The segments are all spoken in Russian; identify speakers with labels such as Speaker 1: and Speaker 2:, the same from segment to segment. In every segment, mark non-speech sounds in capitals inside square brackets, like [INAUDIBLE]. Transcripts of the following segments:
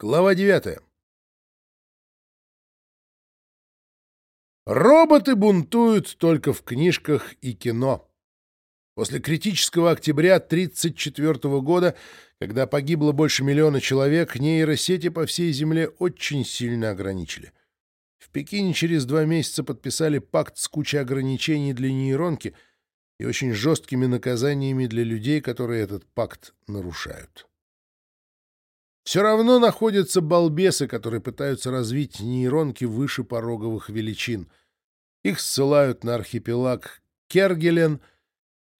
Speaker 1: Глава 9. Роботы бунтуют только в книжках и кино. После критического октября 1934 года, когда погибло больше миллиона человек, нейросети по всей Земле очень сильно ограничили. В Пекине через два месяца подписали пакт с кучей ограничений для нейронки и очень жесткими наказаниями для людей, которые этот пакт нарушают. Все равно находятся балбесы, которые пытаются развить нейронки выше пороговых величин. Их ссылают на архипелаг Кергелен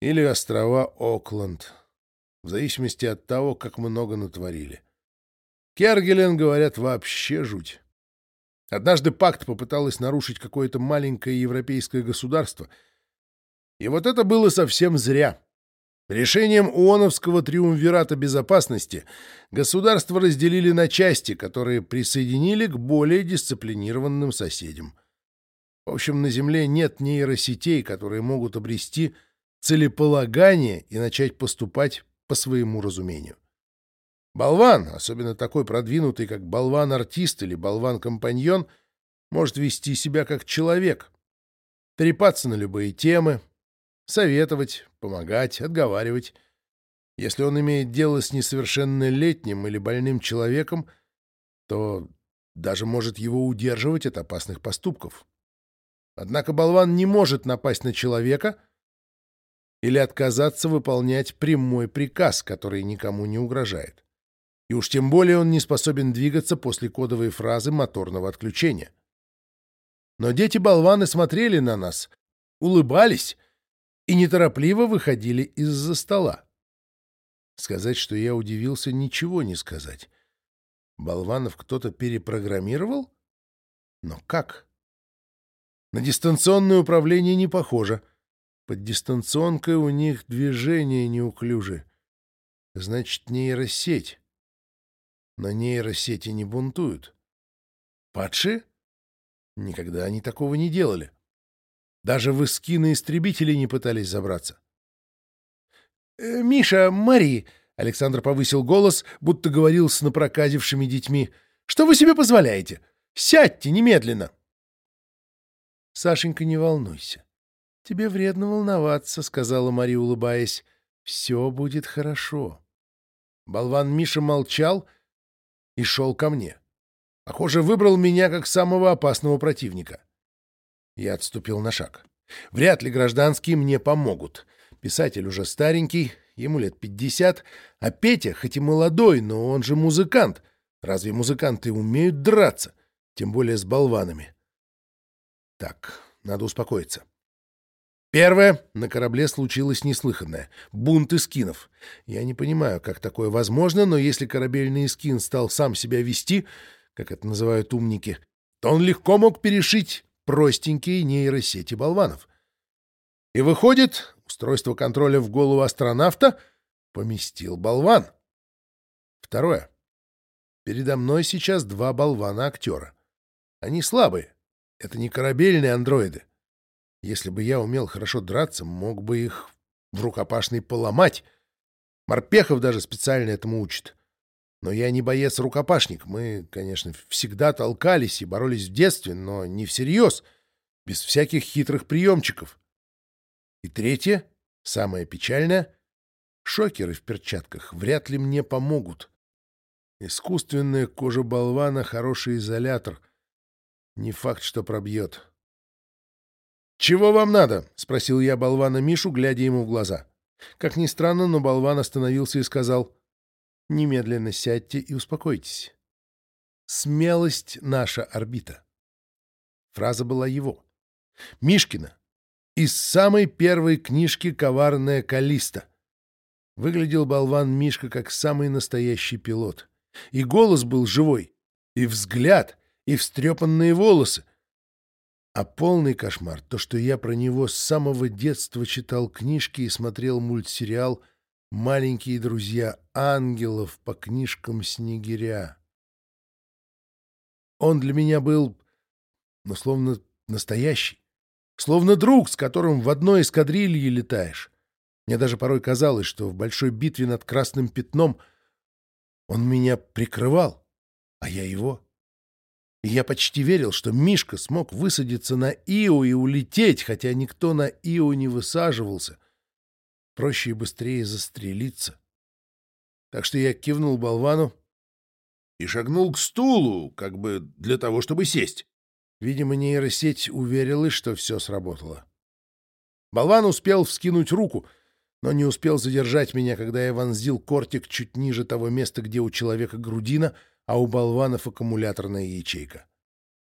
Speaker 1: или острова Окленд, в зависимости от того, как много натворили. Кергелен, говорят, вообще жуть. Однажды пакт попыталась нарушить какое-то маленькое европейское государство. И вот это было совсем зря. Решением ООНовского триумвирата безопасности государства разделили на части, которые присоединили к более дисциплинированным соседям. В общем, на Земле нет нейросетей, которые могут обрести целеполагание и начать поступать по своему разумению. Болван, особенно такой продвинутый, как болван-артист или болван-компаньон, может вести себя как человек, трепаться на любые темы, советовать, помогать, отговаривать. Если он имеет дело с несовершеннолетним или больным человеком, то даже может его удерживать от опасных поступков. Однако болван не может напасть на человека или отказаться выполнять прямой приказ, который никому не угрожает. И уж тем более он не способен двигаться после кодовой фразы моторного отключения. Но дети-болваны смотрели на нас, улыбались и неторопливо выходили из-за стола. Сказать, что я удивился, ничего не сказать. Болванов кто-то перепрограммировал? Но как? На дистанционное управление не похоже. Под дистанционкой у них движения неуклюжи. Значит, нейросеть. Но нейросети не бунтуют. Падшие? Никогда они такого не делали. Даже в эскины истребители не пытались забраться. «Э, «Миша, Мари!» — Александр повысил голос, будто говорил с напроказившими детьми. «Что вы себе позволяете? Сядьте немедленно!» «Сашенька, не волнуйся. Тебе вредно волноваться», — сказала Мари, улыбаясь. «Все будет хорошо». Болван Миша молчал и шел ко мне. Похоже, выбрал меня как самого опасного противника. Я отступил на шаг. Вряд ли гражданские мне помогут. Писатель уже старенький, ему лет пятьдесят, а Петя, хоть и молодой, но он же музыкант. Разве музыканты умеют драться? Тем более с болванами. Так, надо успокоиться. Первое. На корабле случилось неслыханное. Бунт эскинов. Я не понимаю, как такое возможно, но если корабельный эскин стал сам себя вести, как это называют умники, то он легко мог перешить простенькие нейросети болванов. И выходит, устройство контроля в голову астронавта поместил болван. Второе. Передо мной сейчас два болвана-актера. Они слабые. Это не корабельные андроиды. Если бы я умел хорошо драться, мог бы их в рукопашный поломать. Морпехов даже специально этому учат. Но я не боец-рукопашник. Мы, конечно, всегда толкались и боролись в детстве, но не всерьез, без всяких хитрых приемчиков. И третье, самое печальное — шокеры в перчатках вряд ли мне помогут. Искусственная кожа болвана — хороший изолятор. Не факт, что пробьет. «Чего вам надо?» — спросил я болвана Мишу, глядя ему в глаза. Как ни странно, но болван остановился и сказал — Немедленно сядьте и успокойтесь. Смелость — наша орбита. Фраза была его. Мишкина. Из самой первой книжки «Коварная Калиста». Выглядел болван Мишка как самый настоящий пилот. И голос был живой, и взгляд, и встрепанные волосы. А полный кошмар — то, что я про него с самого детства читал книжки и смотрел мультсериал — маленькие друзья ангелов по книжкам Снегиря. Он для меня был, ну, словно настоящий, словно друг, с которым в одной эскадрилье летаешь. Мне даже порой казалось, что в большой битве над Красным Пятном он меня прикрывал, а я его. И я почти верил, что Мишка смог высадиться на Ио и улететь, хотя никто на Ио не высаживался. Проще и быстрее застрелиться. Так что я кивнул болвану и шагнул к стулу, как бы для того, чтобы сесть. Видимо, нейросеть уверилась, что все сработало. Болван успел вскинуть руку, но не успел задержать меня, когда я вонзил кортик чуть ниже того места, где у человека грудина, а у болванов аккумуляторная ячейка.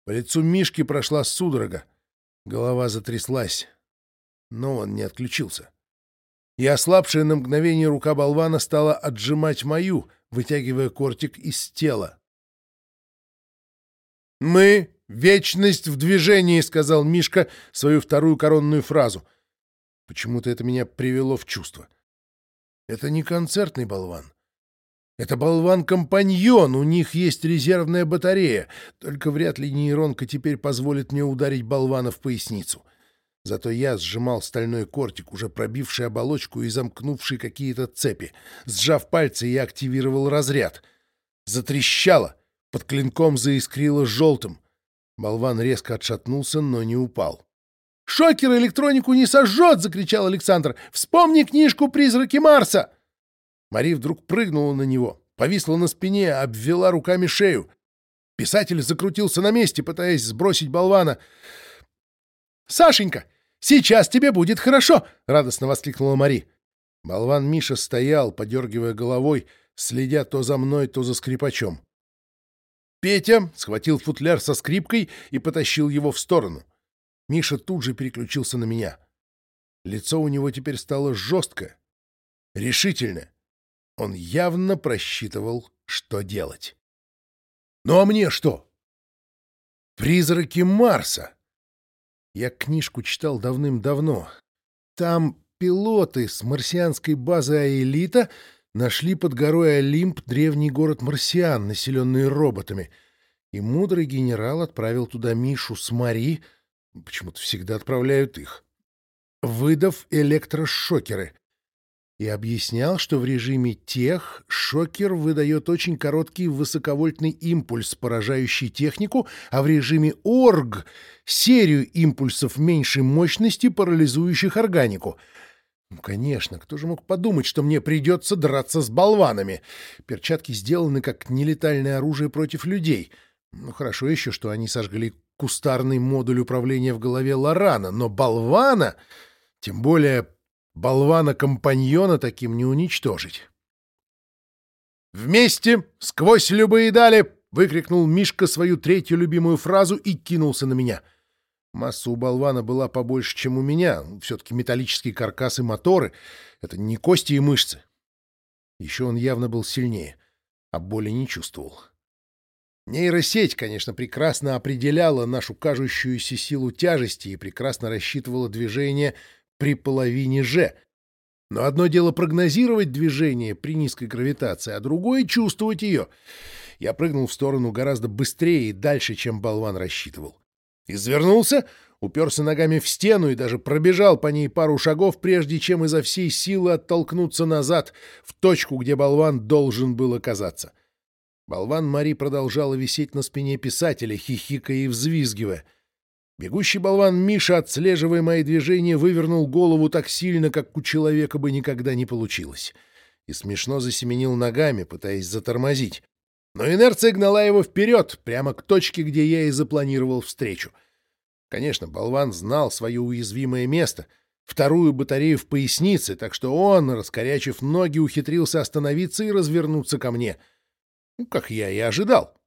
Speaker 1: По лицу Мишки прошла судорога. Голова затряслась, но он не отключился. И ослабшая на мгновение рука болвана стала отжимать мою, вытягивая кортик из тела. «Мы — вечность в движении», — сказал Мишка свою вторую коронную фразу. Почему-то это меня привело в чувство. Это не концертный болван. Это болван-компаньон, у них есть резервная батарея, только вряд ли нейронка теперь позволит мне ударить болвана в поясницу. Зато я сжимал стальной кортик, уже пробивший оболочку и замкнувший какие-то цепи. Сжав пальцы, я активировал разряд. Затрещало, под клинком заискрило желтым. Болван резко отшатнулся, но не упал. «Шокер электронику не сожжет!» — закричал Александр. «Вспомни книжку «Призраки Марса!» Мари вдруг прыгнула на него, повисла на спине, обвела руками шею. Писатель закрутился на месте, пытаясь сбросить болвана. «Сашенька, сейчас тебе будет хорошо!» — радостно воскликнула Мари. Болван Миша стоял, подергивая головой, следя то за мной, то за скрипачом. Петя схватил футляр со скрипкой и потащил его в сторону. Миша тут же переключился на меня. Лицо у него теперь стало жесткое, решительное. Он явно просчитывал, что делать. Ну а мне что? Призраки Марса. Я книжку читал давным-давно. Там пилоты с марсианской базы Аэлита нашли под горой Олимп древний город Марсиан, населенный роботами. И мудрый генерал отправил туда Мишу с Мари, почему-то всегда отправляют их, выдав электрошокеры и объяснял, что в режиме тех шокер выдает очень короткий высоковольтный импульс, поражающий технику, а в режиме орг — серию импульсов меньшей мощности, парализующих органику. Ну, конечно, кто же мог подумать, что мне придется драться с болванами? Перчатки сделаны как нелетальное оружие против людей. Ну, хорошо еще, что они сожгли кустарный модуль управления в голове Лорана, но болвана, тем более болвана-компаньона таким не уничтожить. «Вместе, сквозь любые дали!» — выкрикнул Мишка свою третью любимую фразу и кинулся на меня. Масса у болвана была побольше, чем у меня. Все-таки металлический каркас и моторы — это не кости и мышцы. Еще он явно был сильнее, а боли не чувствовал. Нейросеть, конечно, прекрасно определяла нашу кажущуюся силу тяжести и прекрасно рассчитывала движение при половине «Ж». Но одно дело прогнозировать движение при низкой гравитации, а другое — чувствовать ее. Я прыгнул в сторону гораздо быстрее и дальше, чем болван рассчитывал. Извернулся, уперся ногами в стену и даже пробежал по ней пару шагов, прежде чем изо всей силы оттолкнуться назад, в точку, где болван должен был оказаться. Болван Мари продолжала висеть на спине писателя, хихикая и взвизгивая — Бегущий болван Миша, отслеживая мои движения, вывернул голову так сильно, как у человека бы никогда не получилось. И смешно засеменил ногами, пытаясь затормозить. Но инерция гнала его вперед, прямо к точке, где я и запланировал встречу. Конечно, болван знал свое уязвимое место — вторую батарею в пояснице, так что он, раскорячив ноги, ухитрился остановиться и развернуться ко мне. Ну, как я и ожидал.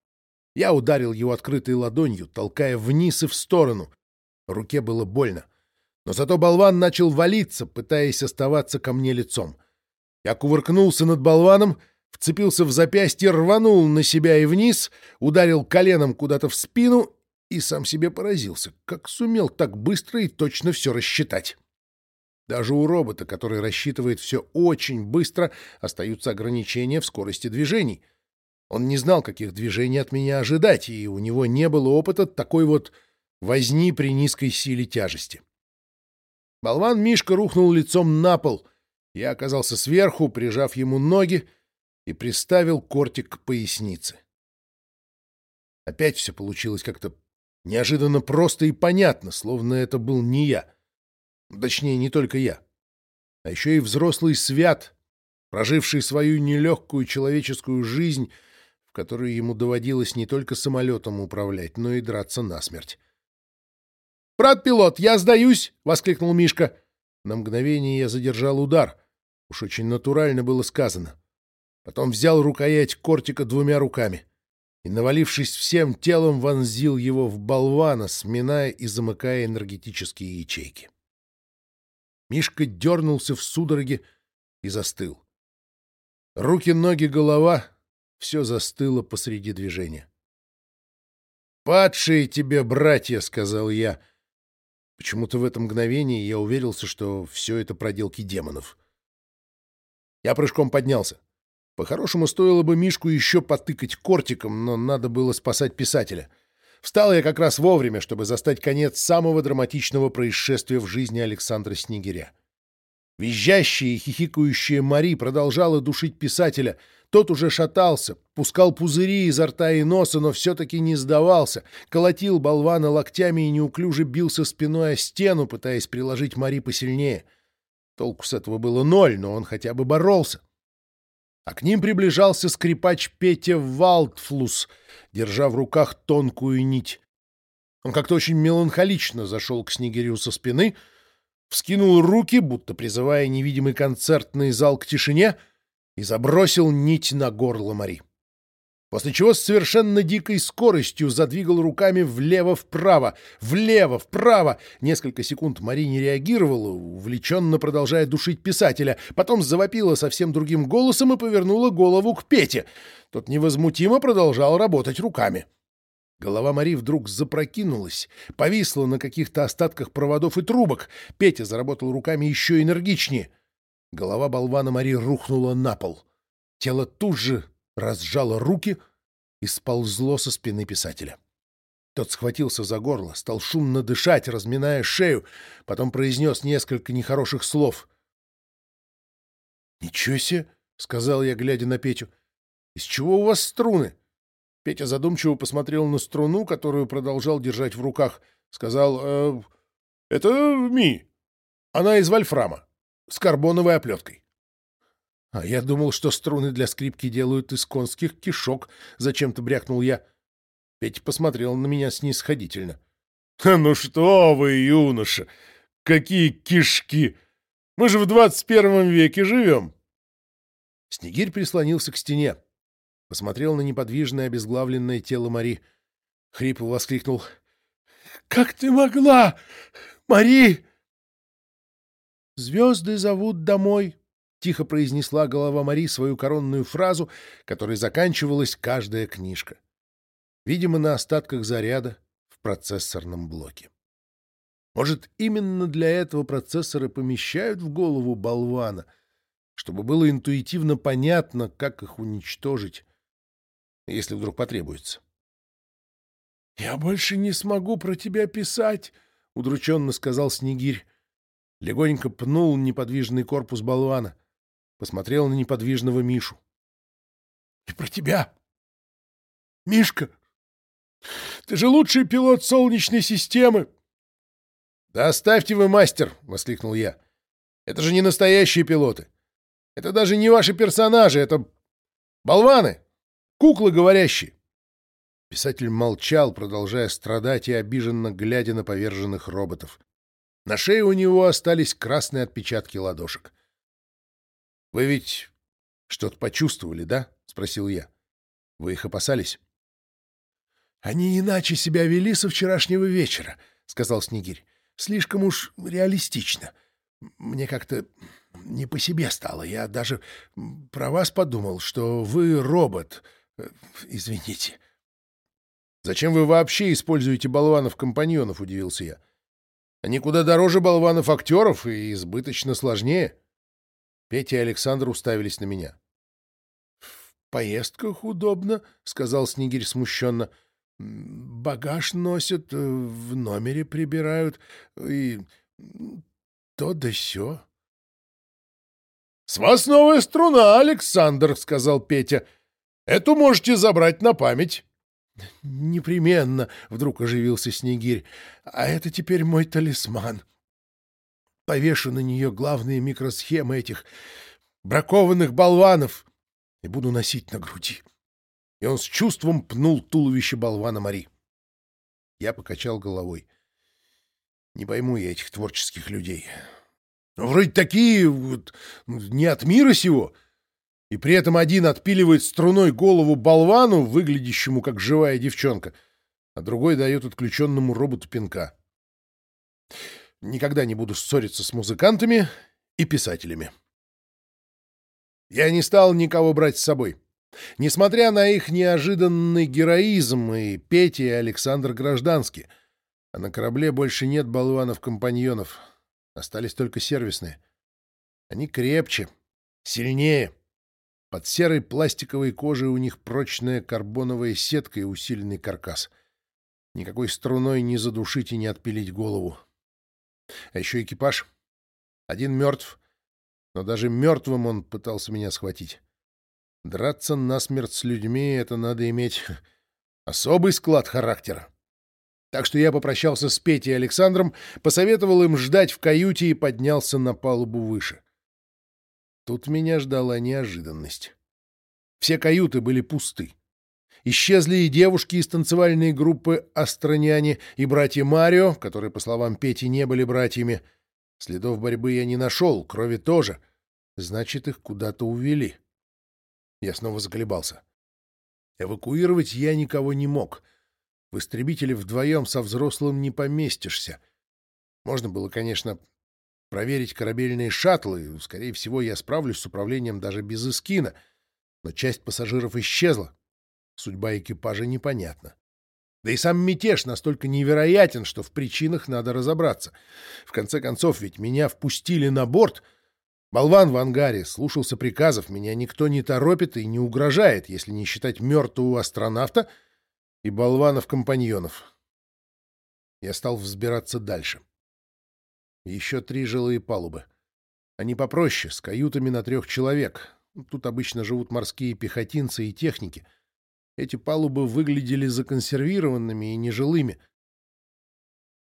Speaker 1: Я ударил его открытой ладонью, толкая вниз и в сторону. Руке было больно. Но зато болван начал валиться, пытаясь оставаться ко мне лицом. Я кувыркнулся над болваном, вцепился в запястье, рванул на себя и вниз, ударил коленом куда-то в спину и сам себе поразился, как сумел так быстро и точно все рассчитать. Даже у робота, который рассчитывает все очень быстро, остаются ограничения в скорости движений — он не знал, каких движений от меня ожидать, и у него не было опыта такой вот возни при низкой силе тяжести. Болван Мишка рухнул лицом на пол. Я оказался сверху, прижав ему ноги, и приставил кортик к пояснице. Опять все получилось как-то неожиданно просто и понятно, словно это был не я. Точнее, не только я, а еще и взрослый свят, проживший свою нелегкую человеческую жизнь, в которой ему доводилось не только самолетом управлять, но и драться насмерть. «Брат пилот, я сдаюсь!» — воскликнул Мишка. На мгновение я задержал удар. Уж очень натурально было сказано. Потом взял рукоять кортика двумя руками и, навалившись всем телом, вонзил его в болвана, сминая и замыкая энергетические ячейки. Мишка дернулся в судороге и застыл. Руки, ноги, голова — все застыло посреди движения. «Падшие тебе, братья!» — сказал я. Почему-то в это мгновение я уверился, что все это проделки демонов. Я прыжком поднялся. По-хорошему, стоило бы Мишку еще потыкать кортиком, но надо было спасать писателя. Встал я как раз вовремя, чтобы застать конец самого драматичного происшествия в жизни Александра Снегиря. Визжащая и хихикающая Мари продолжала душить писателя. Тот уже шатался, пускал пузыри изо рта и носа, но все-таки не сдавался, колотил болвана локтями и неуклюже бился спиной о стену, пытаясь приложить Мари посильнее. Толку с этого было ноль, но он хотя бы боролся. А к ним приближался скрипач Петя Валдфлус, держа в руках тонкую нить. Он как-то очень меланхолично зашел к Снегирю со спины — вскинул руки, будто призывая невидимый концертный зал к тишине, и забросил нить на горло Мари. После чего с совершенно дикой скоростью задвигал руками влево-вправо, влево-вправо. Несколько секунд Мари не реагировала, увлеченно продолжая душить писателя, потом завопила совсем другим голосом и повернула голову к Пете. Тот невозмутимо продолжал работать руками. — Голова Мари вдруг запрокинулась, повисла на каких-то остатках проводов и трубок. Петя заработал руками еще энергичнее. Голова болвана Мари рухнула на пол. Тело тут же разжало руки и сползло со спины писателя. Тот схватился за горло, стал шумно дышать, разминая шею, потом произнес несколько нехороших слов. «Ничего себе!» — сказал я, глядя на Петю. «Из чего у вас струны?» Петя задумчиво посмотрел на струну, которую продолжал держать в руках. Сказал, э, «Это Ми. Она из вольфрама, с карбоновой оплеткой». «А я думал, что струны для скрипки делают из конских кишок», — зачем-то брякнул я. Петя посмотрел на меня снисходительно. «Ну что вы, юноша! Какие кишки! Мы же в двадцать первом веке живем!» Снегирь прислонился к стене посмотрел на неподвижное обезглавленное тело Мари. Хрипло воскликнул. «Как ты могла, Мари?» «Звезды зовут домой», — тихо произнесла голова Мари свою коронную фразу, которой заканчивалась каждая книжка. Видимо, на остатках заряда в процессорном блоке. Может, именно для этого процессоры помещают в голову болвана, чтобы было интуитивно понятно, как их уничтожить, если вдруг потребуется. — Я больше не смогу про тебя писать, — удрученно сказал Снегирь. Легонько пнул неподвижный корпус болвана, посмотрел на неподвижного Мишу. — И про тебя, Мишка! Ты же лучший пилот Солнечной системы! — Да оставьте вы, мастер! — воскликнул я. — Это же не настоящие пилоты. Это даже не ваши персонажи, это болваны! Куклы говорящие!» Писатель молчал, продолжая страдать и обиженно глядя на поверженных роботов. На шее у него остались красные отпечатки ладошек. «Вы ведь что-то почувствовали, да?» — спросил я. «Вы их опасались?» «Они иначе себя вели со вчерашнего вечера», — сказал Снегирь. «Слишком уж реалистично. Мне как-то не по себе стало. Я даже про вас подумал, что вы робот, Э, извините. Зачем вы вообще используете болванов-компаньонов, удивился я. Они куда дороже болванов-актеров и избыточно сложнее. Петя и Александр уставились на меня. — В поездках удобно, — сказал Снегирь смущенно. — Багаж носят, э, в номере прибирают, и то да сё. — С вас новая струна, Александр, — сказал Петя. — Эту можете забрать на память. «Непременно!» — вдруг оживился Снегирь. «А это теперь мой талисман. Повешу на нее главные микросхемы этих бракованных болванов и буду носить на груди». И он с чувством пнул туловище болвана Мари. Я покачал головой. Не пойму я этих творческих людей. Вроде такие вот не от мира сего и при этом один отпиливает струной голову болвану, выглядящему как живая девчонка, а другой дает отключенному роботу пинка. Никогда не буду ссориться с музыкантами и писателями. Я не стал никого брать с собой. Несмотря на их неожиданный героизм и Петя и Александр Гражданский, а на корабле больше нет болванов-компаньонов, остались только сервисные. Они крепче, сильнее — под серой пластиковой кожей у них прочная карбоновая сетка и усиленный каркас. Никакой струной не задушить и не отпилить голову. А еще экипаж. Один мертв, но даже мертвым он пытался меня схватить. Драться насмерть с людьми — это надо иметь [LAUGHS] особый склад характера. Так что я попрощался с Петей и Александром, посоветовал им ждать в каюте и поднялся на палубу выше. Тут меня ждала неожиданность. Все каюты были пусты. Исчезли и девушки из танцевальной группы «Астроняне», и братья Марио, которые, по словам Пети, не были братьями. Следов борьбы я не нашел, крови тоже. Значит, их куда-то увели. Я снова заколебался. Эвакуировать я никого не мог. В истребителе вдвоем со взрослым не поместишься. Можно было, конечно, проверить корабельные шаттлы. Скорее всего, я справлюсь с управлением даже без эскина. Но часть пассажиров исчезла. Судьба экипажа непонятна. Да и сам мятеж настолько невероятен, что в причинах надо разобраться. В конце концов, ведь меня впустили на борт. Болван в ангаре слушался приказов, меня никто не торопит и не угрожает, если не считать мертвого астронавта и болванов-компаньонов. Я стал взбираться дальше. — еще три жилые палубы. Они попроще, с каютами на трех человек. Тут обычно живут морские пехотинцы и техники. Эти палубы выглядели законсервированными и нежилыми.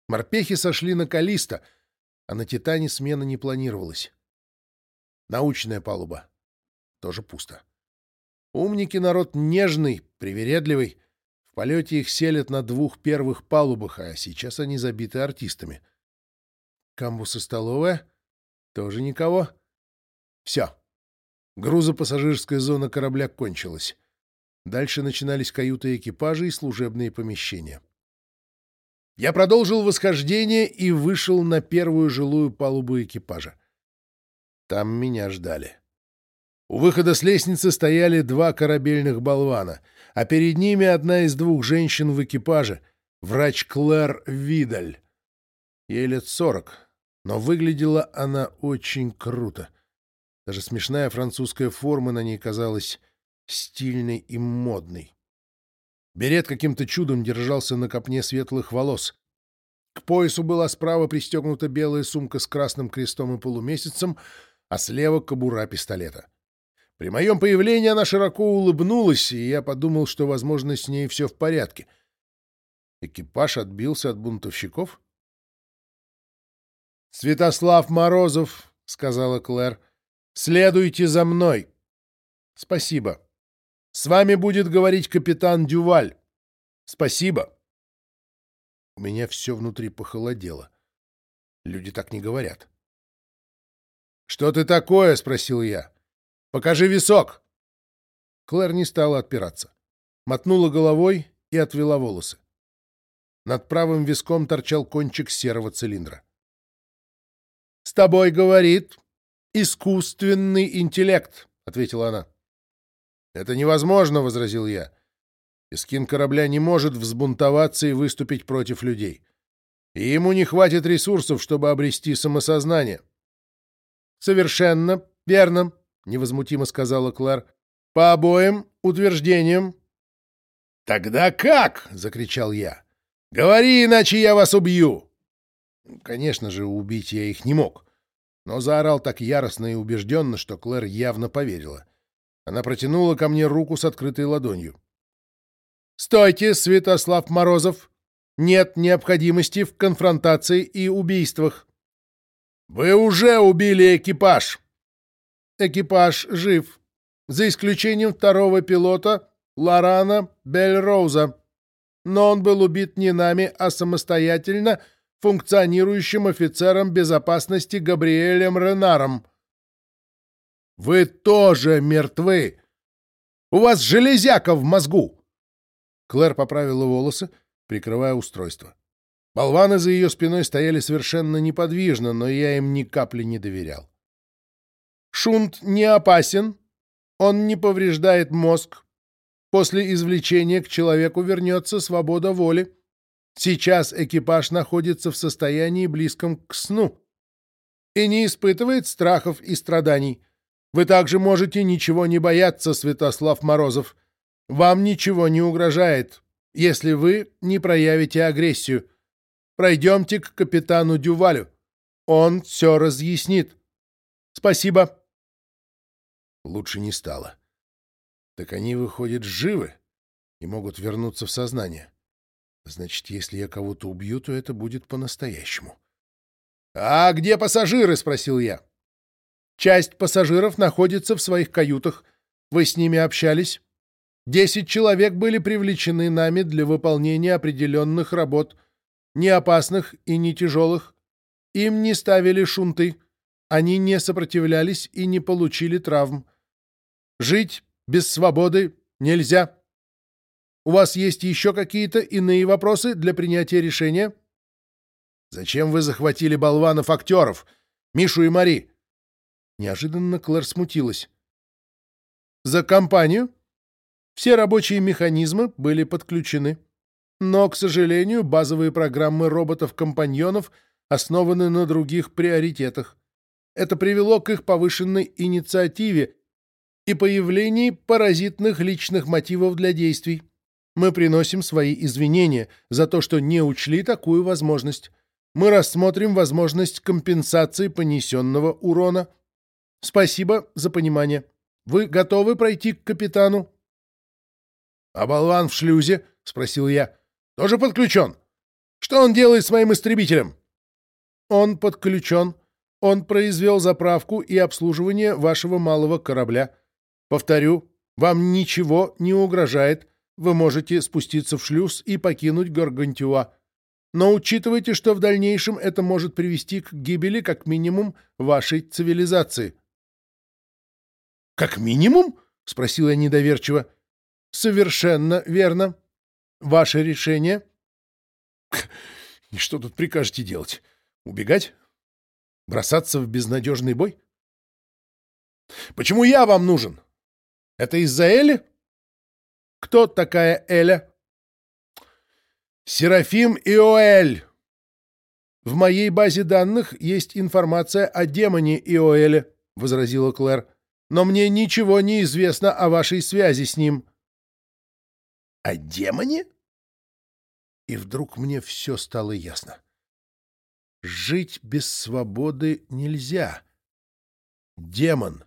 Speaker 1: Морпехи сошли на Калиста, а на Титане смена не планировалась. Научная палуба. Тоже пусто. Умники народ нежный, привередливый. В полете их селят на двух первых палубах, а сейчас они забиты артистами. Камбус и столовая? Тоже никого? Все. Грузопассажирская зона корабля кончилась. Дальше начинались каюты экипажа и служебные помещения. Я продолжил восхождение и вышел на первую жилую палубу экипажа. Там меня ждали. У выхода с лестницы стояли два корабельных болвана, а перед ними одна из двух женщин в экипаже, врач Клэр Видаль. Ей лет сорок, но выглядела она очень круто. Даже смешная французская форма на ней казалась стильной и модной. Берет каким-то чудом держался на копне светлых волос. К поясу была справа пристегнута белая сумка с красным крестом и полумесяцем, а слева — кобура пистолета. При моем появлении она широко улыбнулась, и я подумал, что, возможно, с ней все в порядке. Экипаж отбился от бунтовщиков? «Святослав Морозов», — сказала Клэр, — «следуйте за мной». «Спасибо. С вами будет говорить капитан Дюваль. Спасибо». У меня все внутри похолодело. Люди так не говорят. «Что ты такое?» — спросил я. «Покажи висок!» Клэр не стала отпираться. Мотнула головой и отвела волосы. Над правым виском торчал кончик серого цилиндра. — С тобой говорит искусственный интеллект, — ответила она. — Это невозможно, — возразил я. Искин корабля не может взбунтоваться и выступить против людей. И ему не хватит ресурсов, чтобы обрести самосознание. — Совершенно верно, — невозмутимо сказала Клэр. — По обоим утверждениям. — Тогда как? — закричал я. — Говори, иначе я вас убью. Конечно же, убить я их не мог. Но заорал так яростно и убежденно, что Клэр явно поверила. Она протянула ко мне руку с открытой ладонью. «Стойте, Святослав Морозов! Нет необходимости в конфронтации и убийствах!» «Вы уже убили экипаж!» «Экипаж жив, за исключением второго пилота Лорана Бельроуза. Но он был убит не нами, а самостоятельно функционирующим офицером безопасности Габриэлем Ренаром». «Вы тоже мертвы! У вас железяка в мозгу!» Клэр поправила волосы, прикрывая устройство. Болваны за ее спиной стояли совершенно неподвижно, но я им ни капли не доверял. «Шунт не опасен. Он не повреждает мозг. После извлечения к человеку вернется свобода воли. Сейчас экипаж находится в состоянии близком к сну и не испытывает страхов и страданий. Вы также можете ничего не бояться, Святослав Морозов. Вам ничего не угрожает, если вы не проявите агрессию. Пройдемте к капитану Дювалю. Он все разъяснит. Спасибо. Лучше не стало. Так они, выходят, живы и могут вернуться в сознание. Значит, если я кого-то убью, то это будет по-настоящему. — А где пассажиры? — спросил я. — Часть пассажиров находится в своих каютах. Вы с ними общались? Десять человек были привлечены нами для выполнения определенных работ, не опасных и не тяжелых. Им не ставили шунты, они не сопротивлялись и не получили травм. Жить без свободы нельзя. У вас есть еще какие-то иные вопросы для принятия решения? Зачем вы захватили болванов-актеров, Мишу и Мари? Неожиданно Клэр смутилась. За компанию? Все рабочие механизмы были подключены. Но, к сожалению, базовые программы роботов-компаньонов основаны на других приоритетах. Это привело к их повышенной инициативе и появлении паразитных личных мотивов для действий. Мы приносим свои извинения за то, что не учли такую возможность. Мы рассмотрим возможность компенсации понесенного урона. Спасибо за понимание. Вы готовы пройти к капитану? — А болван в шлюзе? — спросил я. — Тоже подключен? Что он делает с моим истребителем? — Он подключен. Он произвел заправку и обслуживание вашего малого корабля. Повторю, вам ничего не угрожает. Вы можете спуститься в шлюз и покинуть Гаргантюа. Но учитывайте, что в дальнейшем это может привести к гибели как минимум вашей цивилизации. — Как минимум? — спросил я недоверчиво. Совершенно верно. Ваше решение? И что тут прикажете делать? Убегать? Бросаться в безнадежный бой? Почему я вам нужен? Это из-за Эли? Кто такая Эля? Серафим Иоэль. В моей базе данных есть информация о демоне Иоэле, возразила Клэр. Но мне ничего не известно о вашей связи с ним. О демоне? И вдруг мне все стало ясно. Жить без свободы нельзя. Демон.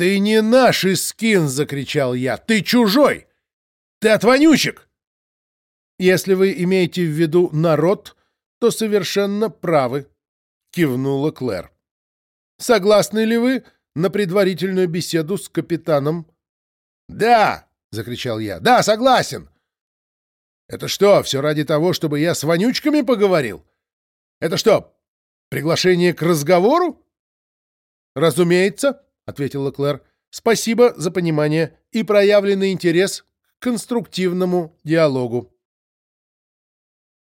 Speaker 1: «Ты не наш Искин!» — закричал я. «Ты чужой! Ты от вонючек!» «Если вы имеете в виду народ, то совершенно правы», — кивнула Клэр. «Согласны ли вы на предварительную беседу с капитаном?» «Да!» — закричал я. «Да, согласен!» «Это что, все ради того, чтобы я с вонючками поговорил? Это что, приглашение к разговору?» «Разумеется», — ответила Клэр. «Спасибо за понимание и проявленный интерес к конструктивному диалогу».